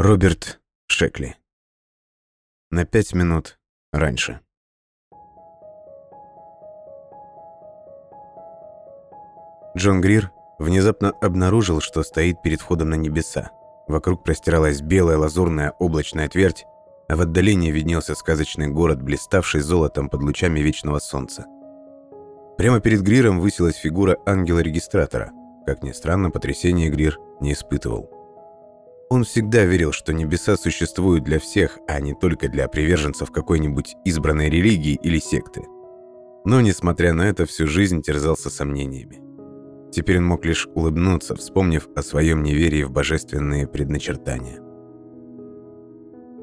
Роберт Шекли. На пять минут раньше. Джон Грир внезапно обнаружил, что стоит перед входом на небеса. Вокруг простиралась белая лазурная облачная твердь, а в отдалении виднелся сказочный город, блиставший золотом под лучами вечного солнца. Прямо перед Гриром высилась фигура ангела-регистратора. Как ни странно, потрясение Грир не испытывал. Он всегда верил, что небеса существуют для всех, а не только для приверженцев какой-нибудь избранной религии или секты. Но, несмотря на это, всю жизнь терзался сомнениями. Теперь он мог лишь улыбнуться, вспомнив о своем неверии в божественные предначертания.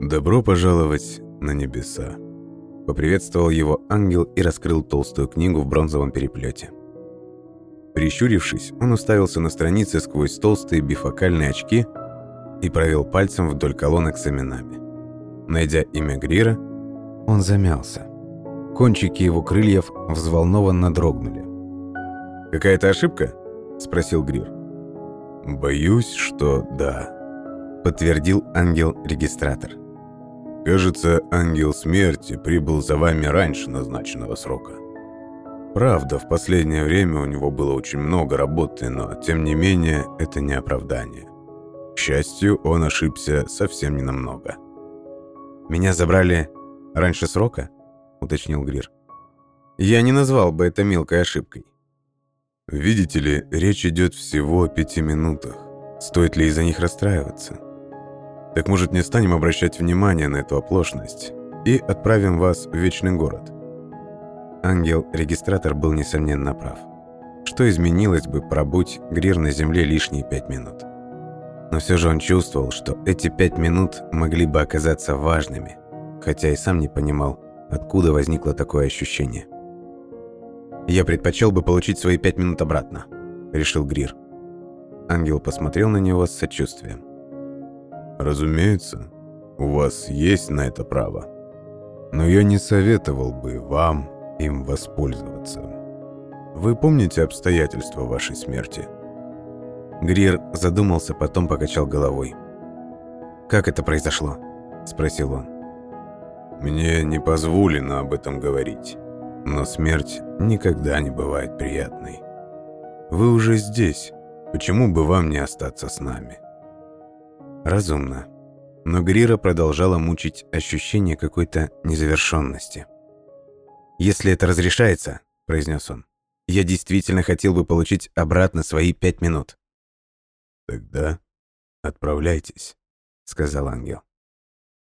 «Добро пожаловать на небеса», — поприветствовал его ангел и раскрыл толстую книгу в бронзовом переплете. Прищурившись, он уставился на страницы сквозь толстые бифокальные очки и провел пальцем вдоль колонок с именами. Найдя имя Грира, он замялся. Кончики его крыльев взволнованно дрогнули. «Какая-то ошибка?» – спросил Грир. «Боюсь, что да», – подтвердил ангел-регистратор. «Кажется, ангел смерти прибыл за вами раньше назначенного срока. Правда, в последнее время у него было очень много работы, но, тем не менее, это не оправдание. К счастью, он ошибся совсем ненамного». «Меня забрали раньше срока?» – уточнил Грир. «Я не назвал бы это мелкой ошибкой. Видите ли, речь идет всего о пяти минутах. Стоит ли из-за них расстраиваться? Так может не станем обращать внимание на эту оплошность и отправим вас в Вечный город? Ангел-регистратор был несомненно прав. Что изменилось бы, пробудь Грир на земле лишние пять минут? Но все же он чувствовал, что эти пять минут могли бы оказаться важными, хотя и сам не понимал, откуда возникло такое ощущение. «Я предпочел бы получить свои пять минут обратно», — решил Грир. Ангел посмотрел на него с сочувствием. «Разумеется, у вас есть на это право. Но я не советовал бы вам им воспользоваться. Вы помните обстоятельства вашей смерти?» Грир задумался, потом покачал головой. «Как это произошло?» – спросил он. «Мне не позволено об этом говорить. Но смерть никогда не бывает приятной. Вы уже здесь. Почему бы вам не остаться с нами? Разумно. Но Грира продолжала мучить ощущение какой-то незавершенности. «Если это разрешается», — произнес он, — «я действительно хотел бы получить обратно свои пять минут». «Тогда отправляйтесь», — сказал ангел.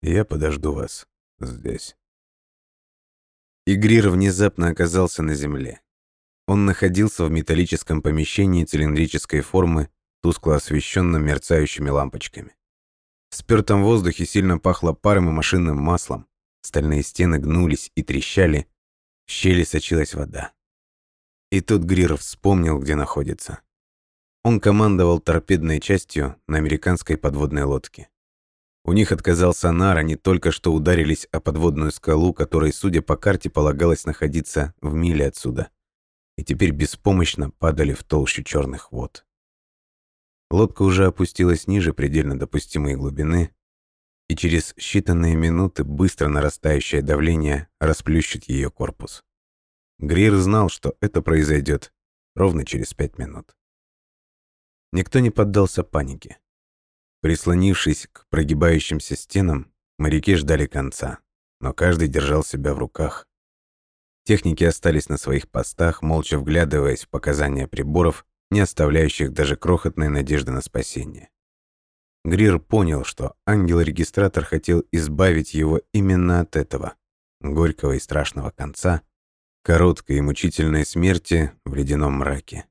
«Я подожду вас здесь». Игрир внезапно оказался на земле. Он находился в металлическом помещении цилиндрической формы, тускло освещенном мерцающими лампочками. В спёртом воздухе сильно пахло паром и машинным маслом, стальные стены гнулись и трещали, в щели сочилась вода. И тут Грир вспомнил, где находится. Он командовал торпедной частью на американской подводной лодке. У них отказал сонар, они только что ударились о подводную скалу, которой, судя по карте, полагалось находиться в миле отсюда. И теперь беспомощно падали в толщу черных вод. Лодка уже опустилась ниже предельно допустимой глубины, и через считанные минуты быстро нарастающее давление расплющит ее корпус. Грир знал, что это произойдет ровно через пять минут. Никто не поддался панике. Прислонившись к прогибающимся стенам, моряки ждали конца, но каждый держал себя в руках. Техники остались на своих постах, молча вглядываясь в показания приборов, не оставляющих даже крохотной надежды на спасение. Грир понял, что ангел-регистратор хотел избавить его именно от этого, горького и страшного конца, короткой и мучительной смерти в ледяном мраке.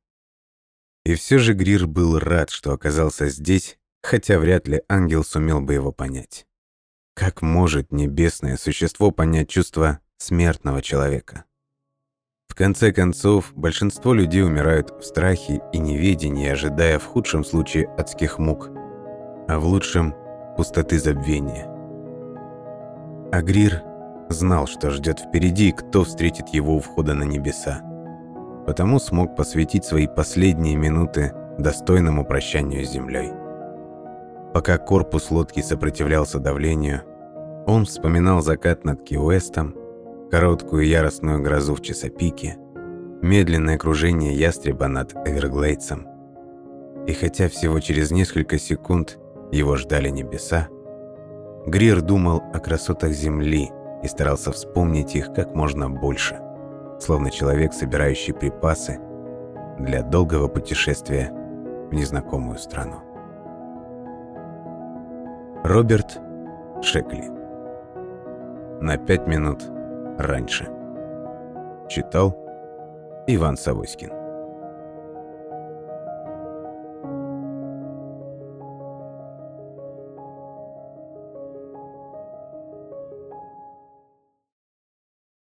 И все же Грир был рад, что оказался здесь хотя вряд ли ангел сумел бы его понять. Как может небесное существо понять чувства смертного человека? В конце концов, большинство людей умирают в страхе и неведении, ожидая в худшем случае адских мук, а в лучшем – пустоты забвения. Агрир знал, что ждет впереди кто встретит его у входа на небеса. Потому смог посвятить свои последние минуты достойному прощанию с землей. Пока корпус лодки сопротивлялся давлению, он вспоминал закат над Ки-Уэстом, короткую яростную грозу в Чесопике, медленное кружение ястреба над Эверглейдсом. И хотя всего через несколько секунд его ждали небеса, Грир думал о красотах Земли и старался вспомнить их как можно больше, словно человек, собирающий припасы для долгого путешествия в незнакомую страну. Роберт Шекли. На пять минут раньше. Читал Иван Савоськин.